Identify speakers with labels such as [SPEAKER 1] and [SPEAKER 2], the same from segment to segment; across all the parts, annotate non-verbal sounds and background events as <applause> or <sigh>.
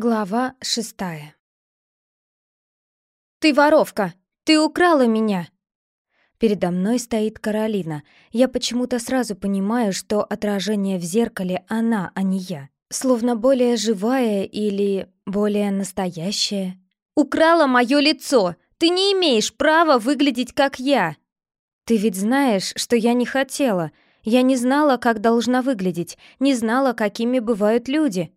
[SPEAKER 1] Глава шестая. «Ты воровка! Ты украла меня!» Передо мной стоит Каролина. Я почему-то сразу понимаю, что отражение в зеркале она, а не я. Словно более живая или более настоящая. «Украла мое лицо! Ты не имеешь права выглядеть как я!» «Ты ведь знаешь, что я не хотела. Я не знала, как должна выглядеть, не знала, какими бывают люди».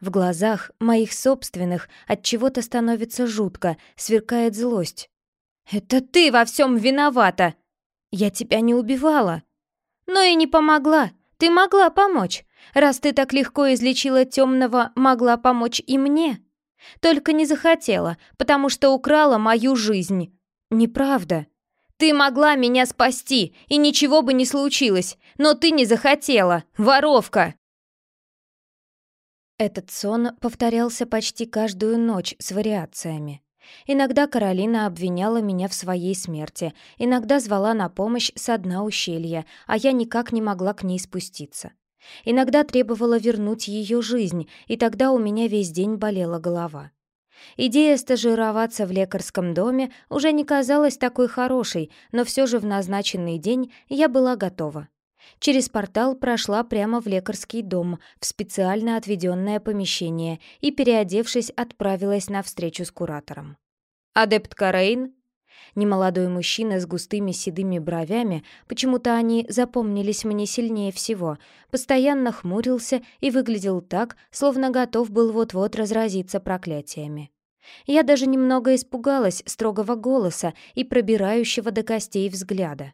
[SPEAKER 1] В глазах, моих собственных, от чего-то становится жутко, сверкает злость. «Это ты во всем виновата!» «Я тебя не убивала!» «Но и не помогла! Ты могла помочь! Раз ты так легко излечила темного, могла помочь и мне!» «Только не захотела, потому что украла мою жизнь!» «Неправда!» «Ты могла меня спасти, и ничего бы не случилось, но ты не захотела, воровка!» Этот сон повторялся почти каждую ночь с вариациями. Иногда Каролина обвиняла меня в своей смерти, иногда звала на помощь со дна ущелья, а я никак не могла к ней спуститься. Иногда требовала вернуть ее жизнь, и тогда у меня весь день болела голова. Идея стажироваться в лекарском доме уже не казалась такой хорошей, но все же в назначенный день я была готова. Через портал прошла прямо в лекарский дом, в специально отведенное помещение и, переодевшись, отправилась на встречу с куратором. «Адепт Карейн?» Немолодой мужчина с густыми седыми бровями, почему-то они запомнились мне сильнее всего, постоянно хмурился и выглядел так, словно готов был вот-вот разразиться проклятиями. Я даже немного испугалась строгого голоса и пробирающего до костей взгляда.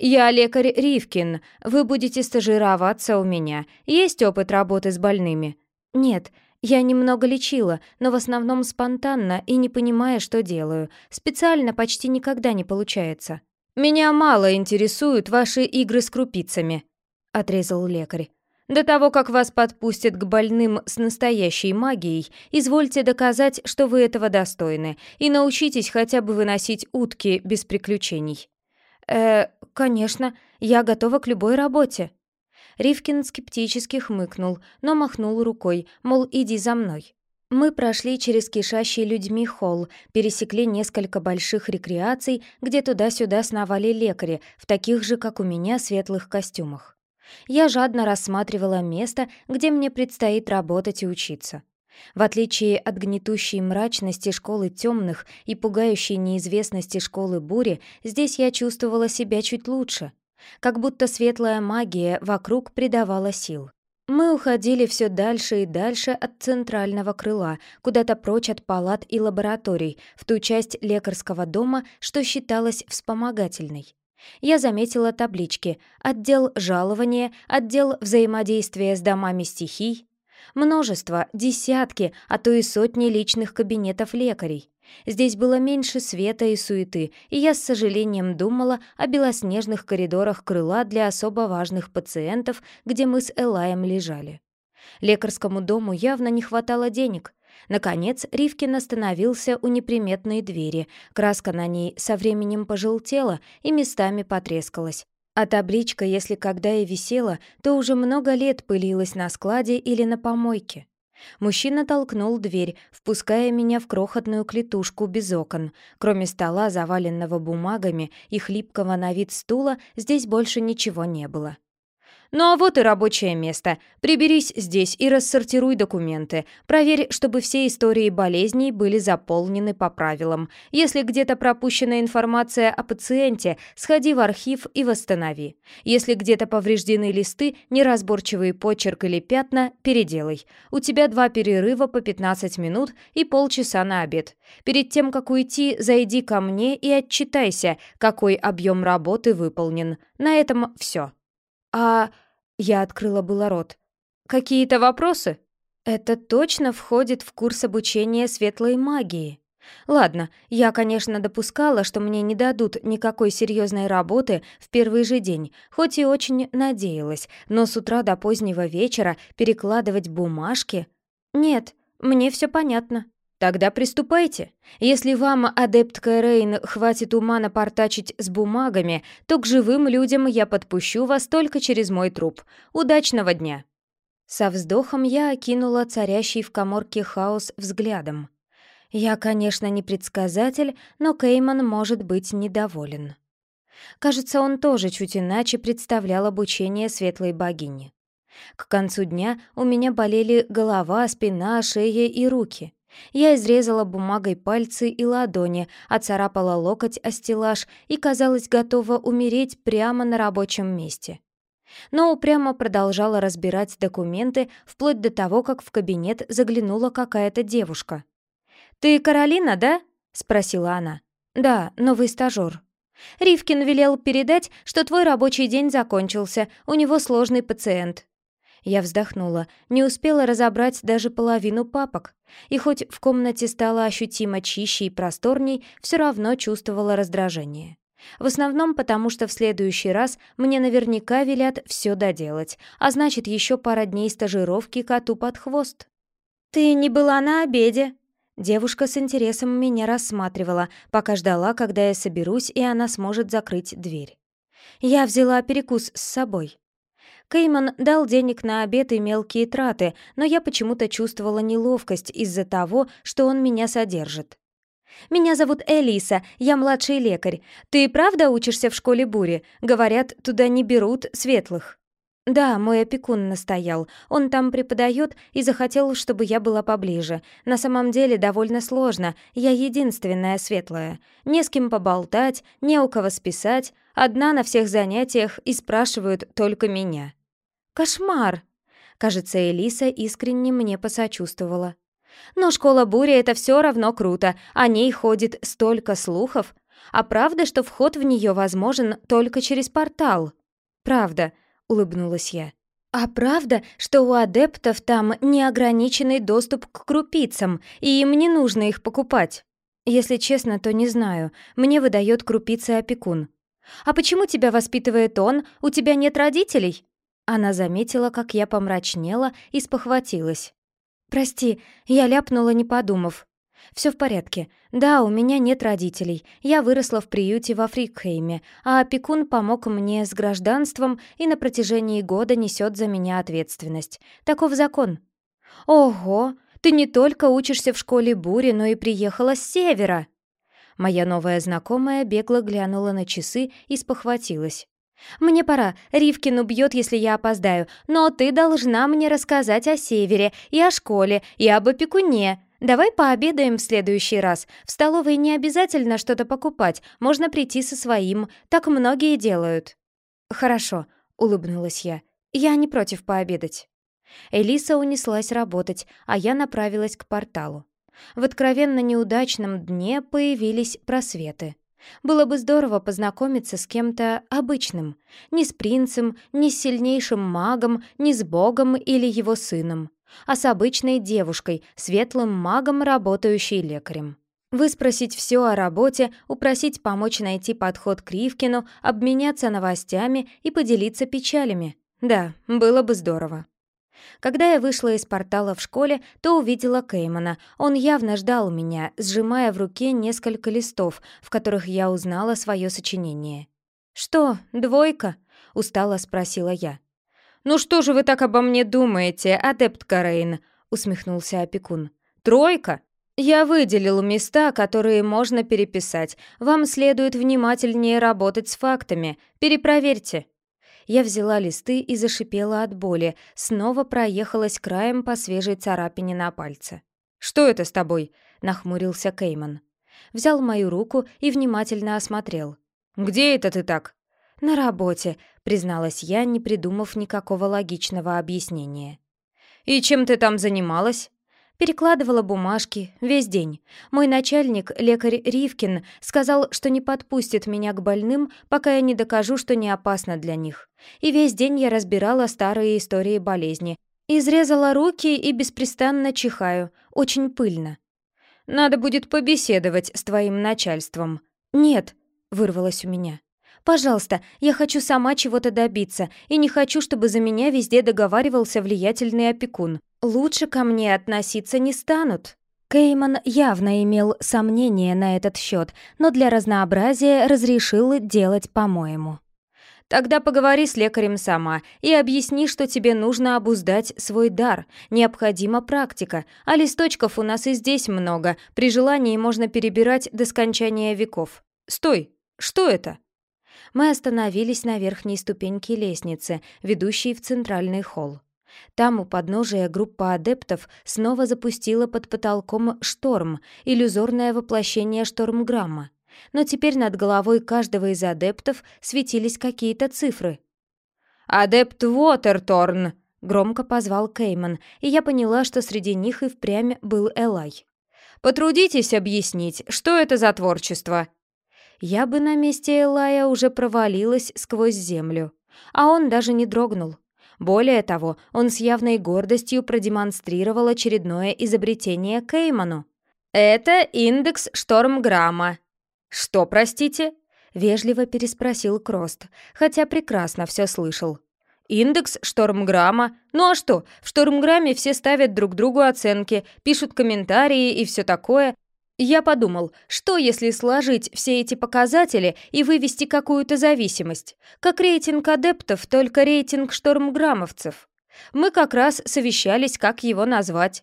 [SPEAKER 1] «Я лекарь Ривкин. Вы будете стажироваться у меня. Есть опыт работы с больными?» «Нет, я немного лечила, но в основном спонтанно и не понимая, что делаю. Специально почти никогда не получается». «Меня мало интересуют ваши игры с крупицами», — отрезал лекарь. «До того, как вас подпустят к больным с настоящей магией, извольте доказать, что вы этого достойны, и научитесь хотя бы выносить утки без приключений». «Э, конечно, я готова к любой работе». Ривкин скептически хмыкнул, но махнул рукой, мол, иди за мной. Мы прошли через кишащий людьми холл, пересекли несколько больших рекреаций, где туда-сюда сновали лекари, в таких же, как у меня, светлых костюмах. Я жадно рассматривала место, где мне предстоит работать и учиться. В отличие от гнетущей мрачности школы темных и пугающей неизвестности школы бури, здесь я чувствовала себя чуть лучше. Как будто светлая магия вокруг придавала сил. Мы уходили все дальше и дальше от центрального крыла, куда-то прочь от палат и лабораторий, в ту часть лекарского дома, что считалась вспомогательной. Я заметила таблички «Отдел жалования», «Отдел взаимодействия с домами стихий», Множество, десятки, а то и сотни личных кабинетов лекарей. Здесь было меньше света и суеты, и я с сожалением думала о белоснежных коридорах крыла для особо важных пациентов, где мы с Элаем лежали. Лекарскому дому явно не хватало денег. Наконец, Ривкин остановился у неприметной двери. Краска на ней со временем пожелтела и местами потрескалась. А табличка, если когда и висела, то уже много лет пылилась на складе или на помойке. Мужчина толкнул дверь, впуская меня в крохотную клетушку без окон. Кроме стола, заваленного бумагами, и хлипкого на вид стула, здесь больше ничего не было. Ну а вот и рабочее место. Приберись здесь и рассортируй документы. Проверь, чтобы все истории болезней были заполнены по правилам. Если где-то пропущена информация о пациенте, сходи в архив и восстанови. Если где-то повреждены листы, неразборчивый почерк или пятна, переделай. У тебя два перерыва по 15 минут и полчаса на обед. Перед тем, как уйти, зайди ко мне и отчитайся, какой объем работы выполнен. На этом все. «А...» — я открыла было рот. «Какие-то вопросы?» «Это точно входит в курс обучения светлой магии». Ладно, я, конечно, допускала, что мне не дадут никакой серьезной работы в первый же день, хоть и очень надеялась, но с утра до позднего вечера перекладывать бумажки... Нет, мне все понятно. Тогда приступайте. Если вам, адепт Кэрейн, хватит ума напортачить с бумагами, то к живым людям я подпущу вас только через мой труп. Удачного дня!» Со вздохом я окинула царящий в коморке хаос взглядом. Я, конечно, не предсказатель, но Кейман может быть недоволен. Кажется, он тоже чуть иначе представлял обучение светлой богини. К концу дня у меня болели голова, спина, шея и руки. Я изрезала бумагой пальцы и ладони, оцарапала локоть о стеллаж и, казалось, готова умереть прямо на рабочем месте. Но упрямо продолжала разбирать документы, вплоть до того, как в кабинет заглянула какая-то девушка. «Ты Каролина, да?» — спросила она. «Да, новый стажёр». «Ривкин велел передать, что твой рабочий день закончился, у него сложный пациент». Я вздохнула, не успела разобрать даже половину папок. И хоть в комнате стало ощутимо чище и просторней, все равно чувствовала раздражение. В основном потому, что в следующий раз мне наверняка велят все доделать, а значит, еще пара дней стажировки коту под хвост. «Ты не была на обеде?» Девушка с интересом меня рассматривала, пока ждала, когда я соберусь, и она сможет закрыть дверь. Я взяла перекус с собой. Кейман дал денег на обед и мелкие траты, но я почему-то чувствовала неловкость из-за того, что он меня содержит. «Меня зовут Элиса, я младший лекарь. Ты правда учишься в школе бури? Говорят, туда не берут светлых». «Да, мой опекун настоял. Он там преподает и захотел, чтобы я была поближе. На самом деле довольно сложно. Я единственная светлая. Не с кем поболтать, не у кого списать. Одна на всех занятиях и спрашивают только меня». «Кошмар!» Кажется, Элиса искренне мне посочувствовала. «Но школа бури — это все равно круто. О ней ходит столько слухов. А правда, что вход в нее возможен только через портал?» «Правда», — улыбнулась я. «А правда, что у адептов там неограниченный доступ к крупицам, и им не нужно их покупать?» «Если честно, то не знаю. Мне выдает крупицы опекун». «А почему тебя воспитывает он? У тебя нет родителей?» Она заметила, как я помрачнела и спохватилась. «Прости, я ляпнула, не подумав. Все в порядке. Да, у меня нет родителей. Я выросла в приюте во Фрикхейме, а опекун помог мне с гражданством и на протяжении года несет за меня ответственность. Таков закон. Ого, ты не только учишься в школе бури, но и приехала с севера. Моя новая знакомая бегло глянула на часы и спохватилась. «Мне пора. Ривкин убьет, если я опоздаю. Но ты должна мне рассказать о Севере и о школе, и об опекуне. «Давай пообедаем в следующий раз. В столовой не обязательно что-то покупать, можно прийти со своим, так многие делают». «Хорошо», — улыбнулась я. «Я не против пообедать». Элиса унеслась работать, а я направилась к порталу. В откровенно неудачном дне появились просветы. Было бы здорово познакомиться с кем-то обычным, не с принцем, не с сильнейшим магом, не с богом или его сыном а с обычной девушкой, светлым магом, работающей лекарем. Выспросить все о работе, упросить помочь найти подход к Ривкину, обменяться новостями и поделиться печалями. Да, было бы здорово. Когда я вышла из портала в школе, то увидела Кеймана. Он явно ждал меня, сжимая в руке несколько листов, в которых я узнала свое сочинение. «Что, двойка?» — устало спросила я. «Ну что же вы так обо мне думаете, адепт Карейн?» — усмехнулся опекун. «Тройка? Я выделил места, которые можно переписать. Вам следует внимательнее работать с фактами. Перепроверьте». Я взяла листы и зашипела от боли, снова проехалась краем по свежей царапине на пальце. «Что это с тобой?» — нахмурился Кейман. Взял мою руку и внимательно осмотрел. «Где это ты так?» «На работе», — призналась я, не придумав никакого логичного объяснения. «И чем ты там занималась?» Перекладывала бумажки весь день. Мой начальник, лекарь Ривкин, сказал, что не подпустит меня к больным, пока я не докажу, что не опасно для них. И весь день я разбирала старые истории болезни. Изрезала руки и беспрестанно чихаю. Очень пыльно. «Надо будет побеседовать с твоим начальством». «Нет», — вырвалось у меня. Пожалуйста, я хочу сама чего-то добиться, и не хочу, чтобы за меня везде договаривался влиятельный опекун. Лучше ко мне относиться не станут». Кейман явно имел сомнения на этот счет, но для разнообразия разрешил делать по-моему. Тогда поговори с лекарем сама и объясни, что тебе нужно обуздать свой дар. Необходима практика, а листочков у нас и здесь много. При желании можно перебирать до скончания веков. Стой! Что это? Мы остановились на верхней ступеньке лестницы, ведущей в центральный холл. Там у подножия группа адептов снова запустила под потолком шторм, иллюзорное воплощение штормграмма но теперь над головой каждого из адептов светились какие-то цифры. «Адепт Уотерторн!» — громко позвал Кейман, и я поняла, что среди них и впрямь был Элай. «Потрудитесь объяснить, что это за творчество?» Я бы на месте Элая уже провалилась сквозь землю, а он даже не дрогнул. Более того, он с явной гордостью продемонстрировал очередное изобретение Кейману. «Это индекс Штормграмма», «Что, простите?» — вежливо переспросил Крост, хотя прекрасно все слышал. «Индекс Штормграмма. Ну а что, в Штормграмме все ставят друг другу оценки, пишут комментарии и все такое. Я подумал, что если сложить все эти показатели и вывести какую-то зависимость? Как рейтинг адептов, только рейтинг штормграммовцев. Мы как раз совещались, как его назвать.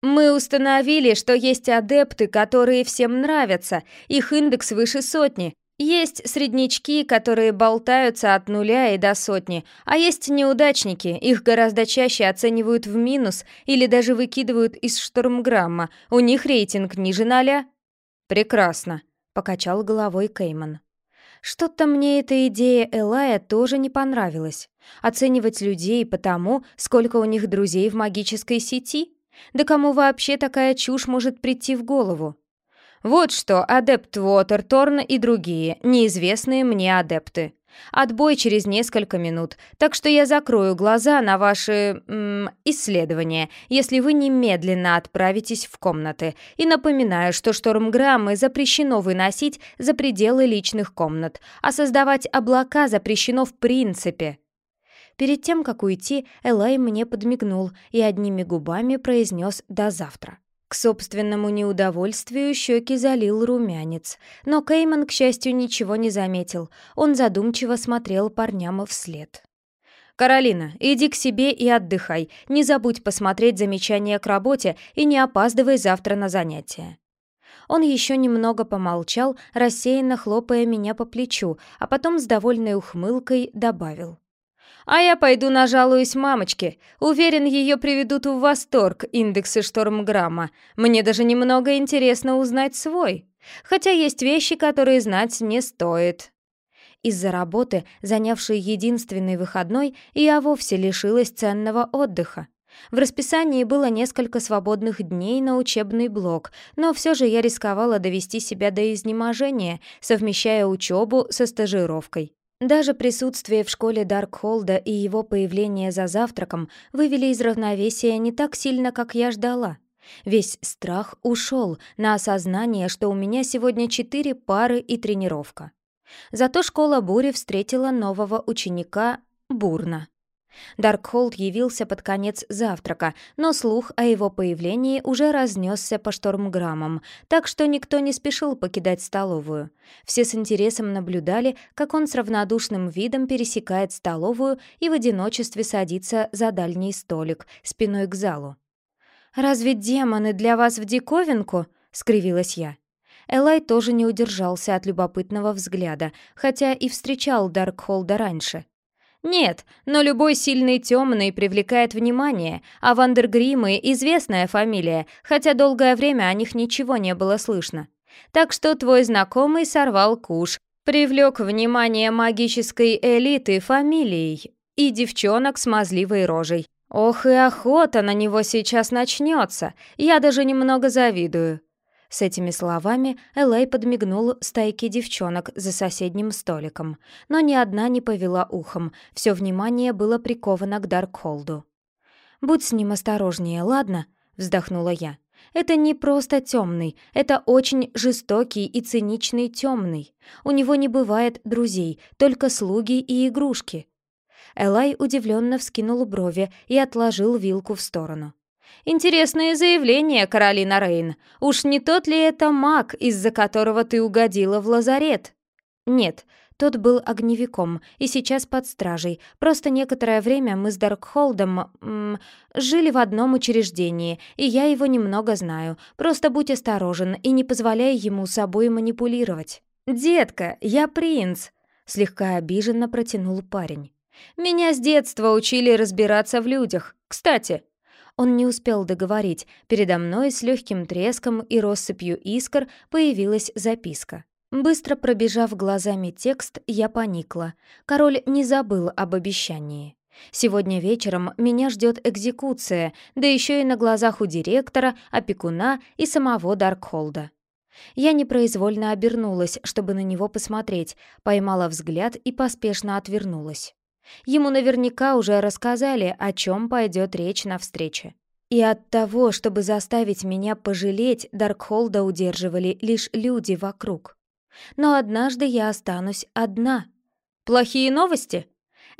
[SPEAKER 1] Мы установили, что есть адепты, которые всем нравятся, их индекс выше сотни. Есть среднячки, которые болтаются от нуля и до сотни, а есть неудачники, их гораздо чаще оценивают в минус или даже выкидывают из штормграмма, у них рейтинг ниже ноля. «Прекрасно», — покачал головой Кейман. Что-то мне эта идея Элая тоже не понравилась. Оценивать людей по тому, сколько у них друзей в магической сети — да кому вообще такая чушь может прийти в голову? Вот что, адепт Уотерторн и другие, неизвестные мне адепты. Отбой через несколько минут, так что я закрою глаза на ваши... М, исследования, если вы немедленно отправитесь в комнаты. И напоминаю, что штормграммы запрещено выносить за пределы личных комнат, а создавать облака запрещено в принципе. Перед тем, как уйти, Элай мне подмигнул и одними губами произнес «до завтра». К собственному неудовольствию щеки залил румянец, но Кейман, к счастью, ничего не заметил. Он задумчиво смотрел парням вслед. «Каролина, иди к себе и отдыхай. Не забудь посмотреть замечания к работе и не опаздывай завтра на занятия». Он еще немного помолчал, рассеянно хлопая меня по плечу, а потом с довольной ухмылкой добавил. А я пойду нажалуюсь мамочке. Уверен, ее приведут в восторг индексы штормграмма. Мне даже немного интересно узнать свой. Хотя есть вещи, которые знать не стоит. Из-за работы, занявшей единственный выходной, я вовсе лишилась ценного отдыха. В расписании было несколько свободных дней на учебный блок, но все же я рисковала довести себя до изнеможения, совмещая учебу со стажировкой. Даже присутствие в школе Даркхолда и его появление за завтраком вывели из равновесия не так сильно, как я ждала. Весь страх ушел на осознание, что у меня сегодня четыре пары и тренировка. Зато школа бури встретила нового ученика бурно. Даркхолд явился под конец завтрака, но слух о его появлении уже разнесся по штормграммам, так что никто не спешил покидать столовую. Все с интересом наблюдали, как он с равнодушным видом пересекает столовую и в одиночестве садится за дальний столик, спиной к залу. «Разве демоны для вас в диковинку?» — скривилась я. Элай тоже не удержался от любопытного взгляда, хотя и встречал Даркхолда раньше. Нет, но любой сильный темный привлекает внимание, а Вандергримы — известная фамилия, хотя долгое время о них ничего не было слышно. Так что твой знакомый сорвал куш, привлек внимание магической элиты фамилией и девчонок с мазливой рожей. Ох и охота на него сейчас начнется, я даже немного завидую. С этими словами Элэй подмигнул стайке девчонок за соседним столиком, но ни одна не повела ухом, все внимание было приковано к Даркхолду. «Будь с ним осторожнее, ладно?» — вздохнула я. «Это не просто темный, это очень жестокий и циничный темный. У него не бывает друзей, только слуги и игрушки». Элай удивленно вскинул брови и отложил вилку в сторону. Интересное заявление, Каролина Рейн. Уж не тот ли это маг, из-за которого ты угодила в лазарет? Нет, Тот был огневиком и сейчас под стражей. Просто некоторое время мы с Даркхолдом жили в одном учреждении, и я его немного знаю. Просто будь осторожен и не позволяй ему собой манипулировать. «Детка, я принц!» — слегка обиженно протянул парень. «Меня с детства учили разбираться в людях. Кстати, он не успел договорить. Передо мной с легким треском и россыпью искр появилась записка. Быстро пробежав глазами текст, я поникла. Король не забыл об обещании. Сегодня вечером меня ждет экзекуция, да еще и на глазах у директора, опекуна и самого Даркхолда. Я непроизвольно обернулась, чтобы на него посмотреть, поймала взгляд и поспешно отвернулась. Ему наверняка уже рассказали, о чем пойдет речь на встрече. И от того, чтобы заставить меня пожалеть, Даркхолда удерживали лишь люди вокруг. Но однажды я останусь одна. Плохие новости?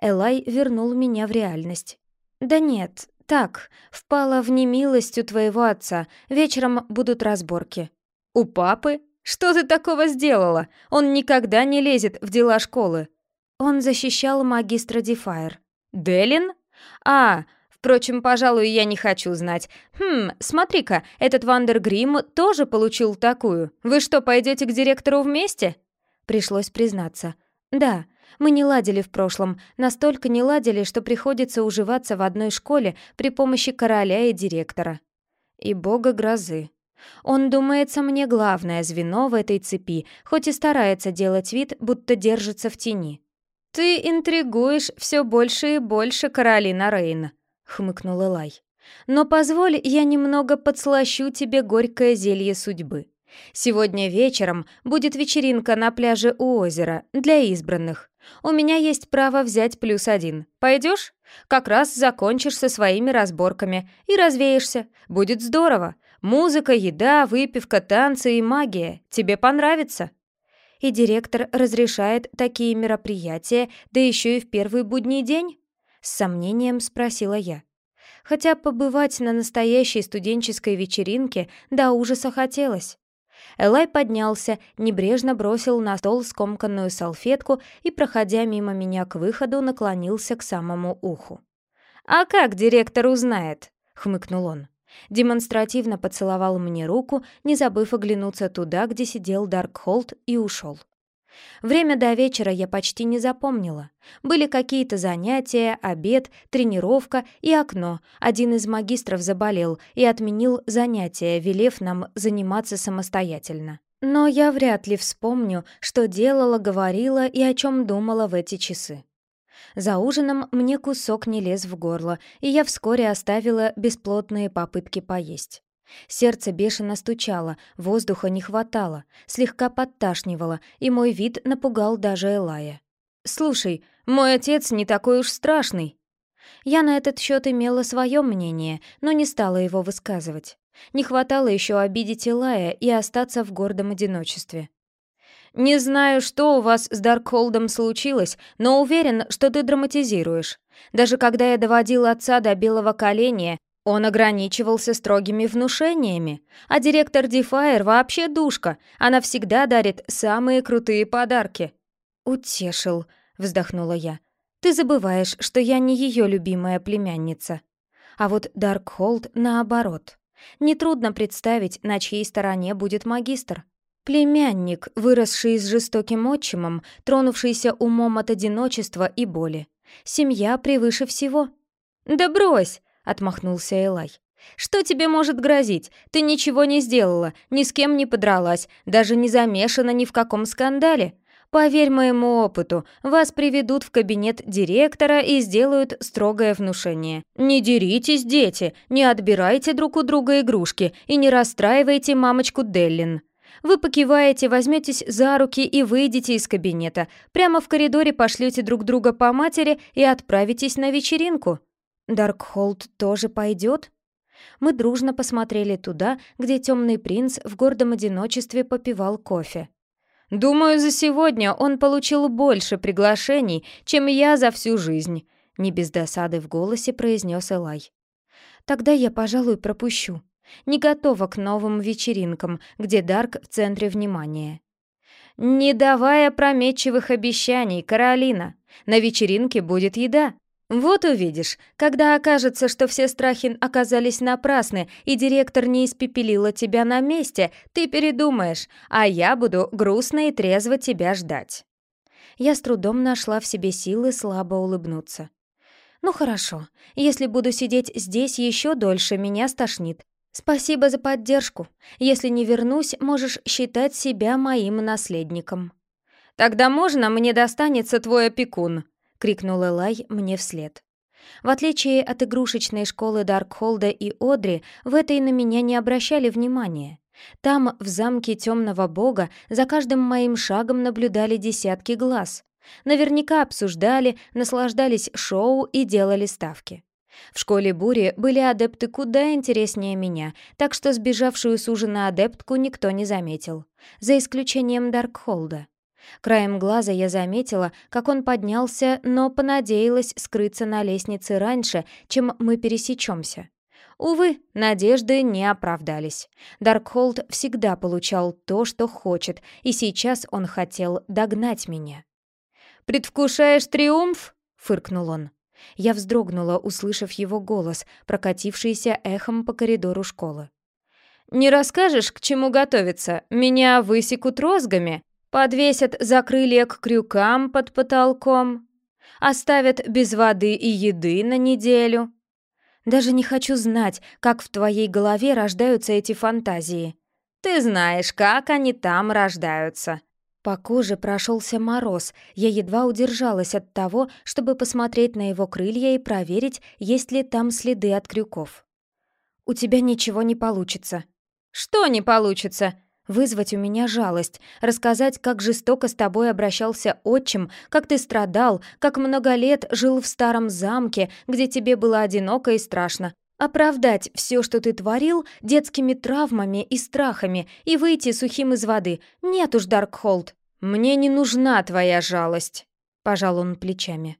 [SPEAKER 1] Элай вернул меня в реальность. Да нет, так, впала в немилость у твоего отца. Вечером будут разборки. У папы? Что ты такого сделала? Он никогда не лезет в дела школы. Он защищал магистра Дефайр. «Делин? А, впрочем, пожалуй, я не хочу знать. Хм, смотри-ка, этот Вандергрим тоже получил такую. Вы что, пойдете к директору вместе?» Пришлось признаться. «Да, мы не ладили в прошлом, настолько не ладили, что приходится уживаться в одной школе при помощи короля и директора. И бога грозы. Он думается мне главное звено в этой цепи, хоть и старается делать вид, будто держится в тени. «Ты интригуешь все больше и больше, Каролина Рейн», — хмыкнул Элай. «Но позволь, я немного подслащу тебе горькое зелье судьбы. Сегодня вечером будет вечеринка на пляже у озера для избранных. У меня есть право взять плюс один. Пойдешь? Как раз закончишь со своими разборками и развеешься. Будет здорово. Музыка, еда, выпивка, танцы и магия. Тебе понравится?» И директор разрешает такие мероприятия, да еще и в первый будний день?» С сомнением спросила я. Хотя побывать на настоящей студенческой вечеринке до ужаса хотелось. Элай поднялся, небрежно бросил на стол скомканную салфетку и, проходя мимо меня к выходу, наклонился к самому уху. «А как директор узнает?» — хмыкнул он. Демонстративно поцеловал мне руку, не забыв оглянуться туда, где сидел Даркхолд, и ушел. Время до вечера я почти не запомнила. Были какие-то занятия, обед, тренировка и окно. Один из магистров заболел и отменил занятия, велев нам заниматься самостоятельно. Но я вряд ли вспомню, что делала, говорила и о чем думала в эти часы. За ужином мне кусок не лез в горло, и я вскоре оставила бесплотные попытки поесть. Сердце бешено стучало, воздуха не хватало, слегка подташнивало, и мой вид напугал даже Элая. «Слушай, мой отец не такой уж страшный». Я на этот счет имела свое мнение, но не стала его высказывать. Не хватало еще обидеть Элая и остаться в гордом одиночестве. «Не знаю, что у вас с Даркхолдом случилось, но уверен, что ты драматизируешь. Даже когда я доводил отца до белого коленя, он ограничивался строгими внушениями. А директор Дефайр вообще душка, она всегда дарит самые крутые подарки». «Утешил», — вздохнула я. «Ты забываешь, что я не ее любимая племянница. А вот Даркхолд наоборот. Нетрудно представить, на чьей стороне будет магистр. Племянник, выросший с жестоким отчимом, тронувшийся умом от одиночества и боли. Семья превыше всего. «Да брось!» — отмахнулся Элай. «Что тебе может грозить? Ты ничего не сделала, ни с кем не подралась, даже не замешана ни в каком скандале. Поверь моему опыту, вас приведут в кабинет директора и сделают строгое внушение. Не деритесь, дети, не отбирайте друг у друга игрушки и не расстраивайте мамочку Деллин. Вы покиваете, возьметесь за руки и выйдете из кабинета. Прямо в коридоре пошлете друг друга по матери и отправитесь на вечеринку. Даркхолд тоже пойдет? Мы дружно посмотрели туда, где темный принц в гордом одиночестве попивал кофе. «Думаю, за сегодня он получил больше приглашений, чем я за всю жизнь», — не без досады в голосе произнес Элай. «Тогда я, пожалуй, пропущу», не готова к новым вечеринкам, где Дарк в центре внимания. «Не давай опрометчивых обещаний, Каролина. На вечеринке будет еда. Вот увидишь, когда окажется, что все страхи оказались напрасны, и директор не испепелила тебя на месте, ты передумаешь, а я буду грустно и трезво тебя ждать». Я с трудом нашла в себе силы слабо улыбнуться. «Ну хорошо, если буду сидеть здесь еще дольше, меня стошнит. Спасибо за поддержку. Если не вернусь, можешь считать себя моим наследником». «Тогда можно мне достанется твой опекун?» — крикнул Элай мне вслед. В отличие от игрушечной школы Даркхолда и Одри, в этой на меня не обращали внимания. Там, в замке темного бога, за каждым моим шагом наблюдали десятки глаз. Наверняка обсуждали, наслаждались шоу и делали ставки. В школе Бури были адепты куда интереснее меня, так что сбежавшую с ужина адептку никто не заметил. За исключением Даркхолда. Краем глаза я заметила, как он поднялся, но понадеялась скрыться на лестнице раньше, чем мы пересечемся. Увы, надежды не оправдались. Даркхолд всегда получал то, что хочет, и сейчас он хотел догнать меня. «Предвкушаешь триумф?» — фыркнул он. Я вздрогнула, услышав его голос, прокатившийся эхом по коридору школы. «Не расскажешь, к чему готовиться? Меня высекут розгами, подвесят за крылья к крюкам под потолком, оставят без воды и еды на неделю. Даже не хочу знать, как в твоей голове рождаются эти фантазии. Ты знаешь, как они там рождаются. По коже прошелся мороз, я едва удержалась от того, чтобы посмотреть на его крылья и проверить, есть ли там следы от крюков. «У тебя ничего не получится». «Что не получится?» Вызвать у меня жалость, рассказать, как жестоко с тобой обращался отчим, как ты страдал, как много лет жил в старом замке, где тебе было одиноко и страшно. Оправдать все, что ты творил, детскими травмами и страхами и выйти сухим из воды. Нет уж, Даркхолд. «Мне не нужна твоя жалость», — пожал он плечами.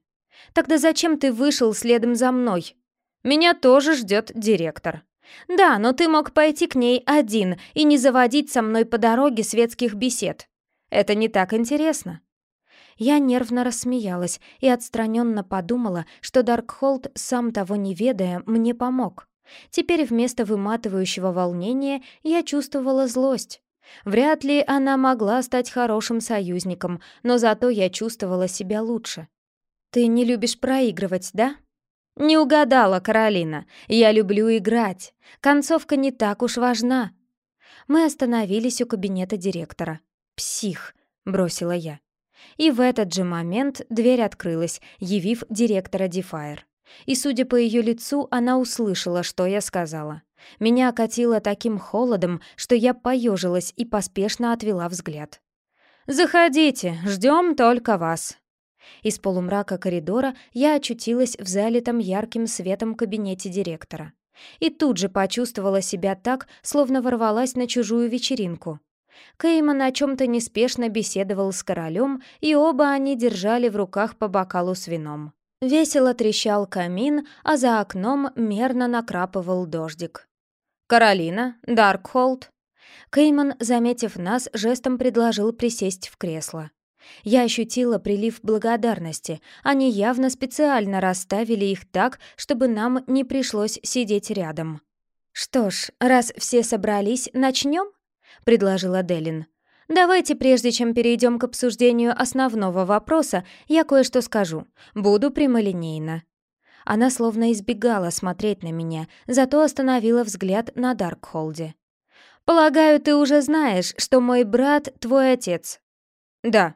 [SPEAKER 1] «Тогда зачем ты вышел следом за мной? Меня тоже ждет директор». «Да, но ты мог пойти к ней один и не заводить со мной по дороге светских бесед. Это не так интересно». Я нервно рассмеялась и отстраненно подумала, что Даркхолд, сам того не ведая, мне помог. Теперь вместо выматывающего волнения я чувствовала злость. Вряд ли она могла стать хорошим союзником, но зато я чувствовала себя лучше. «Ты не любишь проигрывать, да?» «Не угадала, Каролина. Я люблю играть. Концовка не так уж важна». Мы остановились у кабинета директора. «Псих», — бросила я. И в этот же момент дверь открылась, явив директора Дефайр. И, судя по ее лицу, она услышала, что я сказала. Меня окатило таким холодом, что я поежилась и поспешно отвела взгляд. «Заходите, ждем только вас». Из полумрака коридора я очутилась в залитом ярким светом кабинете директора. И тут же почувствовала себя так, словно ворвалась на чужую вечеринку. Кейман о чем-то неспешно беседовал с королем, и оба они держали в руках по бокалу с вином. Весело трещал камин, а за окном мерно накрапывал дождик. «Каролина, Даркхолд». Кейман, заметив нас, жестом предложил присесть в кресло. Я ощутила прилив благодарности. Они явно специально расставили их так, чтобы нам не пришлось сидеть рядом. «Что ж, раз все собрались, начнем?» — предложила Делин. «Давайте, прежде чем перейдем к обсуждению основного вопроса, я кое-что скажу. Буду прямолинейна». Она словно избегала смотреть на меня, зато остановила взгляд на Даркхолде. «Полагаю, ты уже знаешь, что мой брат — твой отец?» «Да»,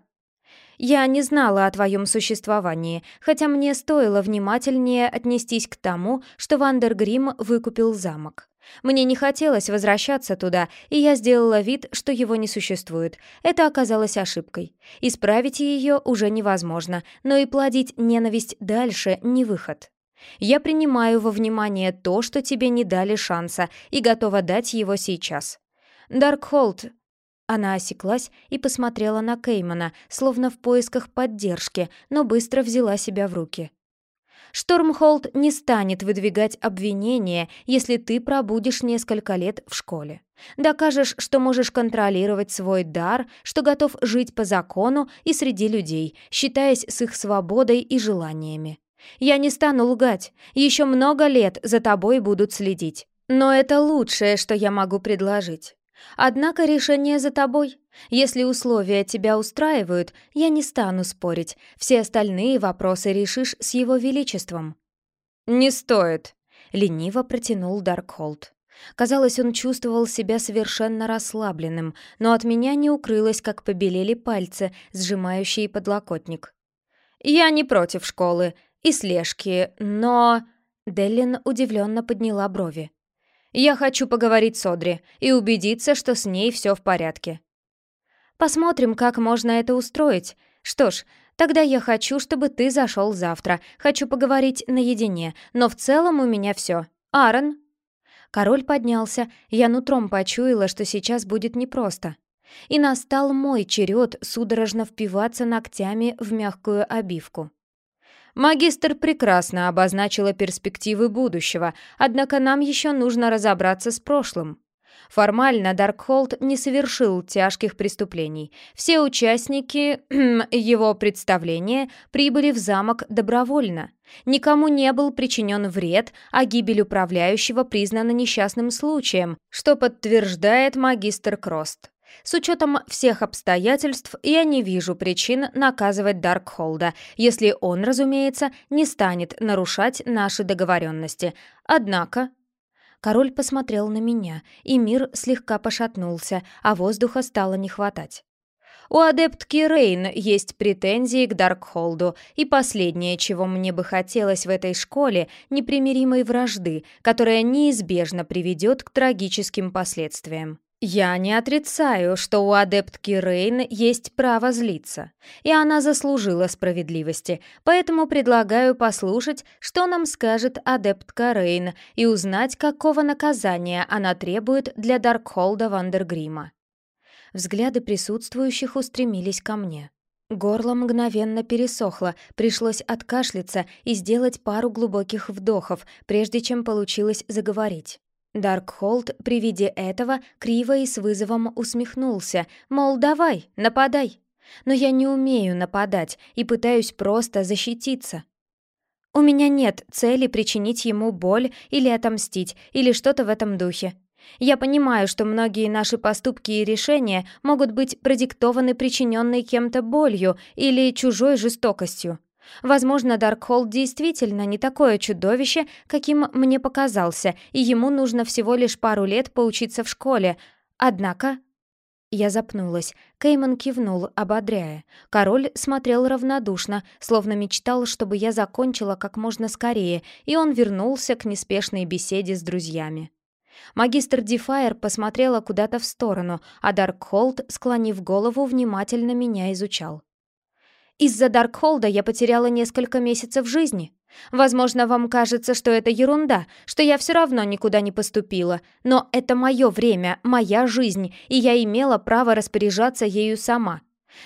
[SPEAKER 1] я не знала о твоем существовании, хотя мне стоило внимательнее отнестись к тому, что Вандергрим выкупил замок. Мне не хотелось возвращаться туда, и я сделала вид, что его не существует. Это оказалось ошибкой. Исправить ее уже невозможно, но и плодить ненависть дальше не выход. Я принимаю во внимание то, что тебе не дали шанса, и готова дать его сейчас. Даркхолд она осеклась и посмотрела на Кеймана, словно в поисках поддержки, но быстро взяла себя в руки. Штормхолд не станет выдвигать обвинения, если ты пробудешь несколько лет в школе. Докажешь, что можешь контролировать свой дар, что готов жить по закону и среди людей, считаясь с их свободой и желаниями. Я не стану лгать, еще много лет за тобой будут следить. Но это лучшее, что я могу предложить. Однако решение за тобой. Если условия тебя устраивают, я не стану спорить. Все остальные вопросы решишь с его величеством».
[SPEAKER 2] «Не стоит», —
[SPEAKER 1] лениво протянул Даркхолд. Казалось, он чувствовал себя совершенно расслабленным, но от меня не укрылось, как побелели пальцы, сжимающие подлокотник.
[SPEAKER 2] «Я не против школы и слежки, но...»
[SPEAKER 1] Деллин удивленно подняла брови.
[SPEAKER 2] Я хочу поговорить с Одри и убедиться, что с ней все в порядке.
[SPEAKER 1] Посмотрим, как можно это устроить. Что ж, тогда я хочу, чтобы ты зашел завтра. Хочу поговорить наедине, но в целом у меня все. Аарон?» Король поднялся, я нутром почуяла, что сейчас будет непросто. И настал мой черед судорожно впиваться ногтями в мягкую обивку.
[SPEAKER 2] Магистр прекрасно обозначила перспективы будущего, однако нам еще нужно разобраться с прошлым. Формально Даркхолд не совершил тяжких преступлений. Все участники <clears throat> его представления прибыли в замок добровольно. Никому не был причинен вред, а гибель управляющего признана несчастным случаем, что подтверждает магистр Крост. С учетом всех обстоятельств я не вижу причин наказывать Даркхолда, если он, разумеется, не станет нарушать наши договоренности. Однако... Король посмотрел на меня, и мир слегка пошатнулся, а воздуха стало не хватать. У адептки Рейн есть претензии к Даркхолду, и последнее, чего мне бы хотелось в этой школе, непримиримой вражды, которая неизбежно приведет к трагическим последствиям. Я не отрицаю, что у адептки Рейн есть право злиться, и она заслужила справедливости, поэтому предлагаю послушать, что нам скажет адептка Рейн, и узнать, какого наказания она требует для Даркхолда Вандергрима. Взгляды присутствующих устремились ко мне. Горло мгновенно пересохло, пришлось откашляться и сделать пару глубоких вдохов, прежде чем получилось заговорить. Даркхолд при виде этого криво и с вызовом усмехнулся, мол, давай, нападай. Но я не умею нападать и пытаюсь просто защититься. У меня нет цели причинить ему боль или отомстить, или что-то в этом духе. Я понимаю, что многие наши поступки и решения могут быть продиктованы причиненной кем-то болью или чужой жестокостью. Возможно, Даркхолд действительно не такое чудовище, каким мне показался, и ему нужно всего лишь пару лет поучиться в школе. Однако... Я запнулась. Кейман кивнул, ободряя. Король смотрел равнодушно, словно мечтал, чтобы я закончила как можно скорее, и он вернулся к неспешной беседе с друзьями. Магистр Дефайр посмотрела куда-то в сторону, а Даркхолд, склонив голову, внимательно меня изучал. Из-за Даркхолда я потеряла несколько месяцев жизни. Возможно, вам кажется, что это ерунда, что я все равно никуда не поступила, но это мое время, моя жизнь, и я имела право распоряжаться ею сама.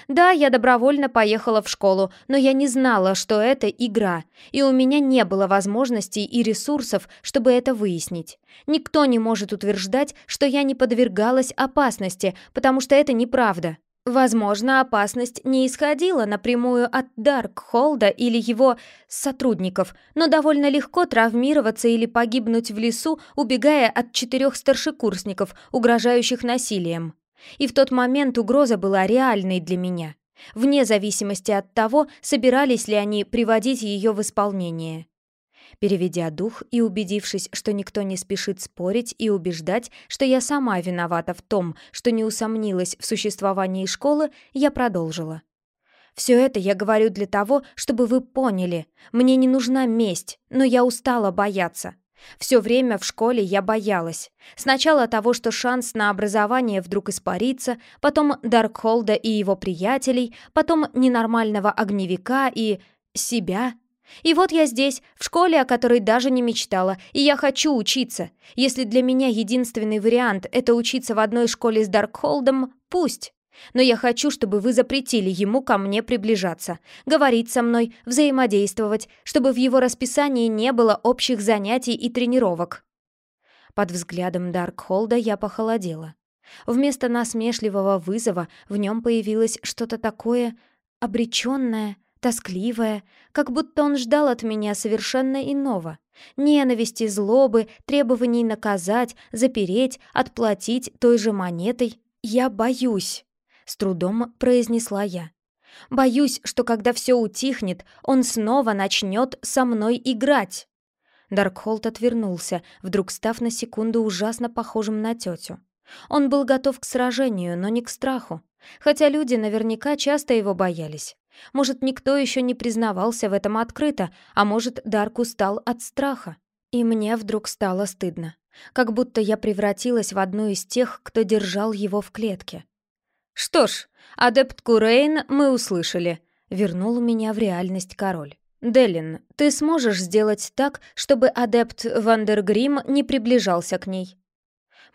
[SPEAKER 2] Да, я добровольно поехала в школу, но я не знала, что это игра, и у меня не было возможностей и ресурсов, чтобы это выяснить. Никто не может утверждать, что я не подвергалась опасности, потому что это неправда. Возможно, опасность не исходила напрямую от Даркхолда или его сотрудников, но довольно легко травмироваться или погибнуть в лесу, убегая от четырех старшекурсников, угрожающих насилием. И в тот момент угроза была реальной для меня, вне зависимости от того, собирались ли они приводить ее в исполнение. Переведя дух и убедившись, что никто не спешит спорить и убеждать, что я сама виновата в том, что не усомнилась в существовании школы, я продолжила. «Все это я говорю для того, чтобы вы поняли. Мне не нужна месть, но я устала бояться. Все время в школе я боялась. Сначала того, что шанс на образование вдруг испарится, потом Даркхолда и его приятелей, потом ненормального огневика и... себя. И вот я здесь, в школе, о которой даже не мечтала, и я хочу учиться. Если для меня единственный вариант — это учиться в одной школе с Даркхолдом, пусть.
[SPEAKER 1] Но я хочу, чтобы вы запретили ему ко мне приближаться, говорить со мной, взаимодействовать, чтобы в его расписании не было общих занятий и тренировок». Под взглядом Даркхолда я похолодела. Вместо насмешливого вызова в нем появилось что-то такое обреченное, тоскливое, как будто он ждал от меня совершенно иного. Ненависти, злобы, требований наказать, запереть, отплатить той же монетой. «Я боюсь», — с трудом произнесла я. «Боюсь, что когда все утихнет, он снова начнет со мной играть». Даркхолд отвернулся, вдруг став на секунду ужасно похожим на тетю. Он был готов к сражению, но не к страху. Хотя люди наверняка часто его боялись. Может, никто еще не признавался в этом открыто, а может, Дарк устал от страха. И мне вдруг стало стыдно. Как будто я превратилась в одну из тех, кто держал его в клетке. «Что ж, адепт Курейн мы услышали», — вернул меня в реальность король. «Делин, ты сможешь сделать так, чтобы адепт Вандергрим не приближался к ней?»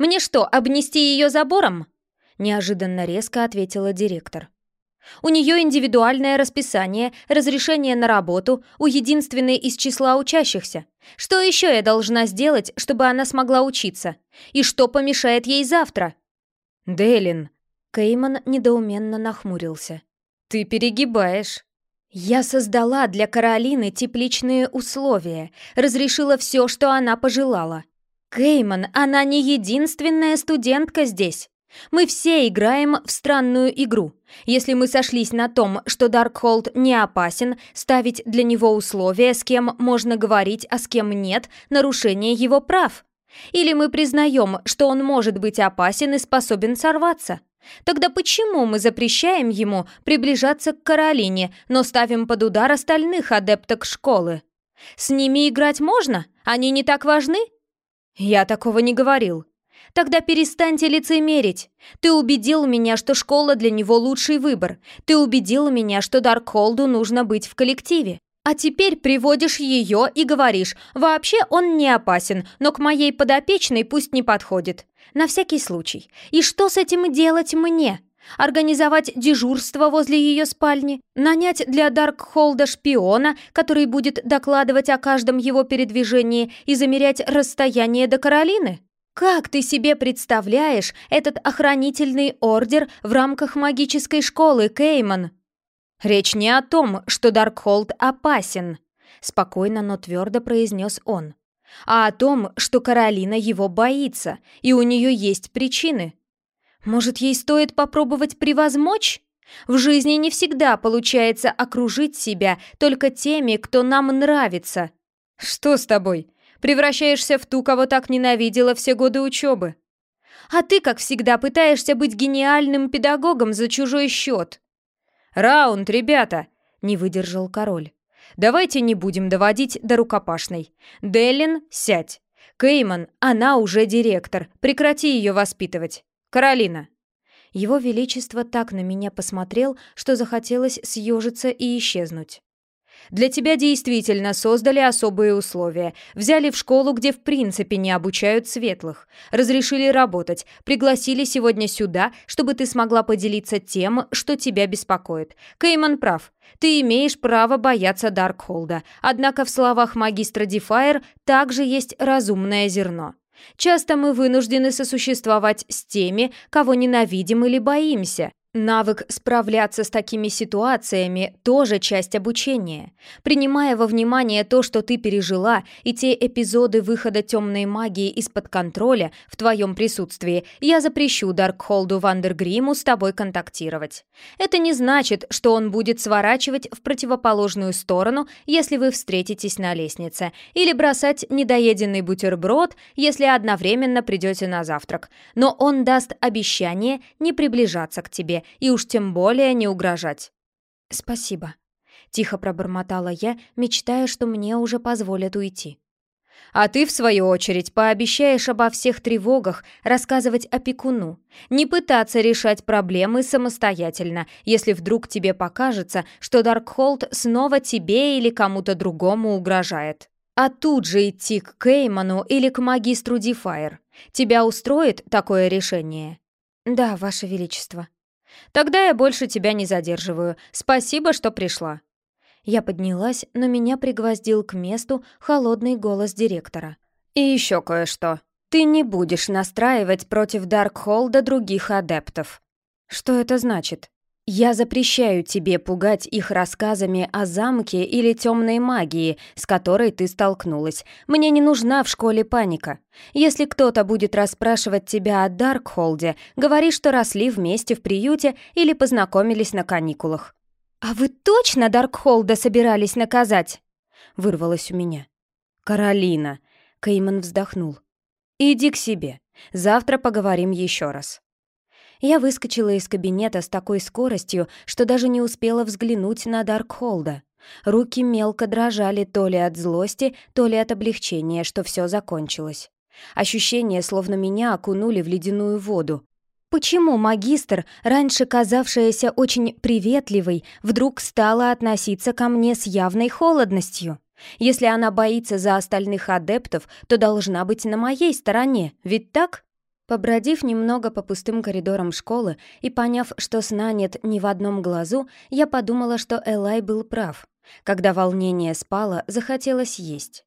[SPEAKER 1] «Мне что, обнести ее забором?» Неожиданно резко ответила директор. «У нее индивидуальное расписание, разрешение на работу, у единственной из числа учащихся. Что еще я должна сделать, чтобы она смогла учиться? И что помешает ей завтра?» «Делин», — Кейман недоуменно нахмурился. «Ты перегибаешь». «Я создала для Каролины тепличные условия, разрешила все, что она пожелала. Кейман, она не единственная студентка здесь. Мы все играем в странную игру. Если мы сошлись на том, что Даркхолд не опасен, ставить для него условия, с кем можно говорить, а с кем нет, нарушение его прав. Или мы признаем, что он может быть опасен и способен сорваться. Тогда почему мы запрещаем ему приближаться к Каролине, но ставим под удар остальных адепток школы? С ними играть можно? Они не так важны? «Я такого не говорил». «Тогда перестаньте лицемерить. Ты убедил меня, что школа для него лучший выбор. Ты убедил меня, что Даркхолду нужно быть в коллективе. А теперь приводишь ее и говоришь, вообще он не опасен, но к моей подопечной пусть не подходит. На всякий случай. И что с этим делать мне?» Организовать дежурство возле ее спальни, нанять для Даркхолда шпиона, который будет докладывать о каждом его передвижении и замерять расстояние до Каролины? Как ты себе представляешь этот охранительный ордер в рамках магической школы, Кейман? Речь не о том, что Даркхолд опасен, спокойно, но твердо произнес он, а о том, что Каролина его боится, и у нее есть причины. Может, ей стоит попробовать превозмочь? В жизни не всегда получается окружить себя только теми, кто нам нравится. Что с тобой? Превращаешься в ту, кого так ненавидела все годы учебы. А ты, как всегда, пытаешься быть гениальным педагогом за чужой счет. «Раунд, ребята!» — не выдержал король. «Давайте не будем доводить до рукопашной. Деллин, сядь. Кейман, она уже директор. Прекрати ее воспитывать. «Каролина!» Его Величество так на меня посмотрел, что захотелось съежиться и исчезнуть. Для тебя действительно создали особые условия. Взяли в школу, где в принципе не обучают светлых. Разрешили работать. Пригласили сегодня сюда, чтобы ты смогла поделиться тем, что тебя беспокоит. Кейман прав. Ты имеешь право бояться Даркхолда. Однако в словах магистра Дефайр также есть разумное зерно. Часто мы вынуждены сосуществовать с теми, кого ненавидим или боимся, Навык справляться с такими ситуациями – тоже часть обучения. Принимая во внимание то, что ты пережила, и те эпизоды выхода темной магии из-под контроля в твоем присутствии, я запрещу Даркхолду Вандергриму с тобой контактировать. Это не значит, что он будет сворачивать в противоположную сторону, если вы встретитесь на лестнице, или бросать недоеденный бутерброд, если одновременно придете на завтрак. Но он даст обещание не приближаться к тебе и уж тем более не угрожать. «Спасибо», — тихо пробормотала я, мечтая, что мне уже позволят уйти. А ты, в свою очередь, пообещаешь обо всех тревогах рассказывать опекуну, не пытаться решать проблемы самостоятельно, если вдруг тебе покажется, что Даркхолд снова тебе или кому-то другому угрожает. А тут же идти к Кейману или к магистру Дефайр. Тебя устроит такое решение? Да, Ваше Величество.
[SPEAKER 2] Тогда я больше тебя не задерживаю. Спасибо, что пришла».
[SPEAKER 1] Я поднялась, но меня пригвоздил к месту холодный голос директора.
[SPEAKER 2] «И еще кое-что. Ты не будешь настраивать против Даркхолда других адептов».
[SPEAKER 1] «Что это значит?» «Я запрещаю тебе пугать их рассказами о замке или темной магии, с которой ты столкнулась. Мне не нужна в школе паника. Если кто-то будет расспрашивать тебя о Даркхолде, говори, что росли вместе в приюте или познакомились на каникулах. «А вы точно Даркхолда собирались наказать?» — вырвалось у меня.
[SPEAKER 2] «Каролина!» — Кейман вздохнул. «Иди к себе. Завтра поговорим еще раз».
[SPEAKER 1] Я выскочила из кабинета с такой скоростью, что даже не успела взглянуть на Даркхолда. Руки мелко дрожали то ли от злости, то ли от облегчения, что все закончилось. Ощущение, словно меня окунули в ледяную воду, Почему магистр, раньше казавшаяся очень приветливой, вдруг стала относиться ко мне с явной холодностью? Если она боится за остальных адептов, то должна быть на моей стороне, ведь так? Побродив немного по пустым коридорам школы и поняв, что сна нет ни в одном глазу, я подумала, что Элай был прав. Когда волнение спало, захотелось есть.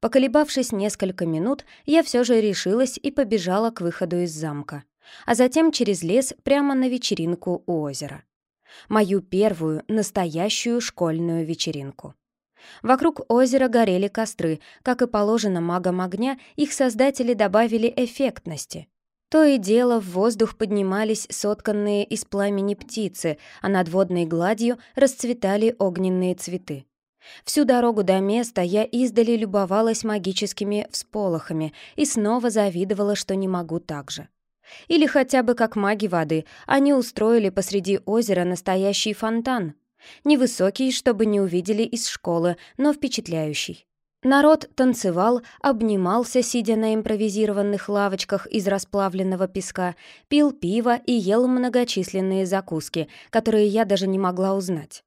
[SPEAKER 1] Поколебавшись несколько минут, я все же решилась и побежала к выходу из замка а затем через лес прямо на вечеринку у озера. Мою первую настоящую школьную вечеринку. Вокруг озера горели костры, как и положено магам огня, их создатели добавили эффектности. То и дело в воздух поднимались сотканные из пламени птицы, а над водной гладью расцветали огненные цветы. Всю дорогу до места я издали любовалась магическими всполохами и снова завидовала, что не могу так же. Или хотя бы как маги воды, они устроили посреди озера настоящий фонтан. Невысокий, чтобы не увидели из школы, но впечатляющий. Народ танцевал, обнимался, сидя на импровизированных лавочках из расплавленного песка, пил пиво и ел многочисленные закуски, которые я даже не могла узнать.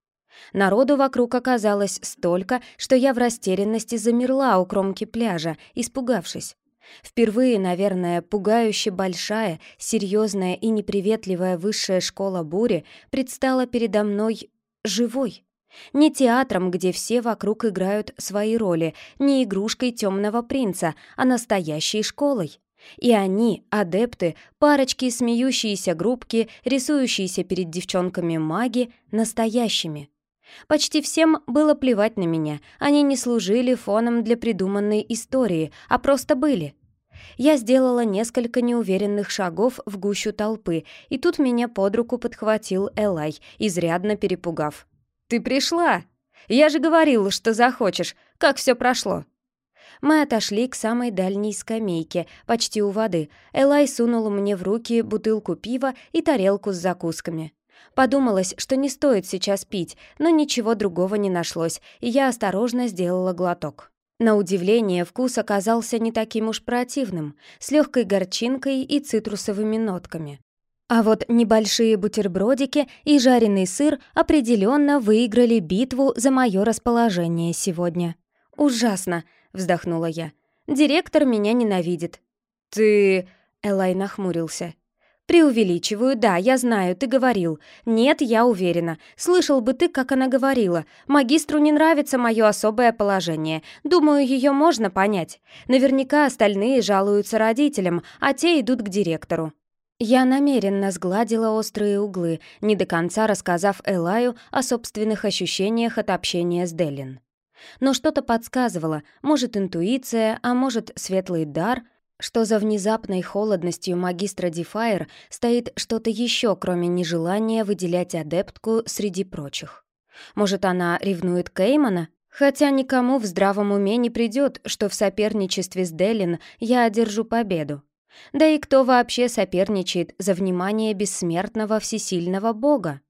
[SPEAKER 1] Народу вокруг оказалось столько, что я в растерянности замерла у кромки пляжа, испугавшись. Впервые, наверное, пугающе большая, серьезная и неприветливая высшая школа бури предстала передо мной живой. Не театром, где все вокруг играют свои роли, не игрушкой темного принца, а настоящей школой. И они, адепты, парочки, смеющиеся группки, рисующиеся перед девчонками маги, настоящими. Почти всем было плевать на меня, они не служили фоном для придуманной истории, а просто были. Я сделала несколько неуверенных шагов в гущу толпы, и тут меня под руку подхватил Элай, изрядно перепугав. «Ты пришла? Я же говорил, что захочешь. Как все прошло?» Мы отошли к самой дальней скамейке, почти у воды. Элай сунул мне в руки бутылку пива и тарелку с закусками. Подумалось, что не стоит сейчас пить, но ничего другого не нашлось, и я осторожно сделала глоток. На удивление, вкус оказался не таким уж противным, с легкой горчинкой и цитрусовыми нотками. А вот небольшие бутербродики и жареный сыр определенно выиграли битву за мое расположение сегодня. «Ужасно!» — вздохнула я. «Директор меня ненавидит». «Ты...» — Элай нахмурился. «Преувеличиваю, да, я знаю, ты говорил. Нет, я уверена. Слышал бы ты, как она говорила. Магистру не нравится мое особое положение. Думаю, ее можно понять. Наверняка остальные жалуются родителям, а те идут к директору». Я намеренно сгладила острые углы, не до конца рассказав Элаю о собственных ощущениях от общения с Делин. Но что-то подсказывало, может, интуиция, а может, светлый дар — что за внезапной холодностью магистра Дефайр стоит что-то еще, кроме нежелания выделять адептку среди прочих. Может, она ревнует Кеймана? Хотя никому в здравом уме не придет, что в соперничестве с Делин я одержу победу. Да и кто вообще соперничает за внимание бессмертного всесильного бога?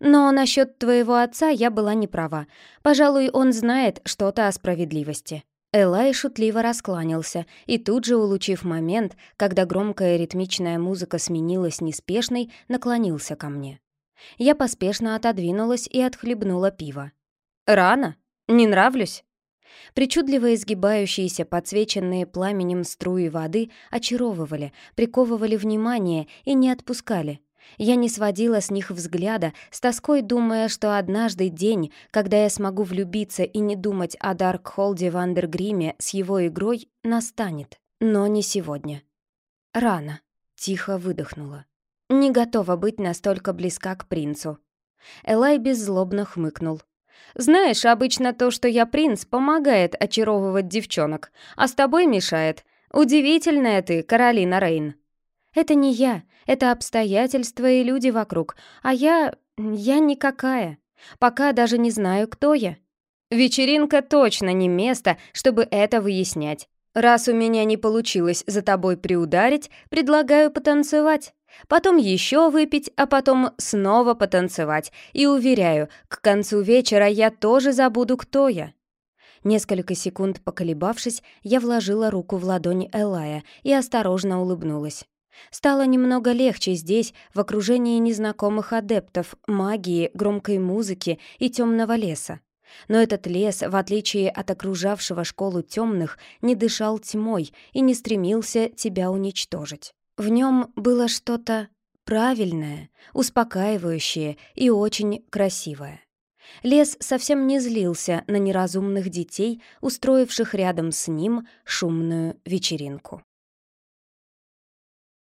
[SPEAKER 1] Но насчет твоего отца я была не права. Пожалуй, он знает что-то о справедливости. Элай шутливо раскланялся и тут же, улучив момент, когда громкая ритмичная музыка сменилась неспешной, наклонился ко мне. Я поспешно отодвинулась и отхлебнула пиво. «Рано? Не нравлюсь?» Причудливо изгибающиеся, подсвеченные пламенем струи воды очаровывали, приковывали внимание и не отпускали. Я не сводила с них взгляда, с тоской думая, что однажды день, когда я смогу влюбиться и не думать о Даркхолде Вандергриме с его игрой, настанет. Но не сегодня. Рано. Тихо выдохнула. Не готова быть настолько близка к принцу. Элай беззлобно хмыкнул. «Знаешь, обычно то, что я принц, помогает очаровывать девчонок, а с тобой мешает. Удивительная ты, Каролина Рейн». «Это не я, это обстоятельства и люди вокруг, а я... я никакая. Пока даже не знаю, кто я». «Вечеринка точно не место, чтобы это выяснять. Раз у меня не получилось за тобой приударить, предлагаю потанцевать. Потом еще выпить, а потом снова потанцевать. И уверяю, к концу вечера я тоже забуду, кто я». Несколько секунд поколебавшись, я вложила руку в ладонь Элая и осторожно улыбнулась. Стало немного легче здесь, в окружении незнакомых адептов, магии, громкой музыки и темного леса. Но этот лес, в отличие от окружавшего школу темных, не дышал тьмой и не стремился тебя уничтожить. В нем было что-то правильное, успокаивающее и очень красивое. Лес совсем не злился на неразумных детей, устроивших рядом с ним шумную вечеринку.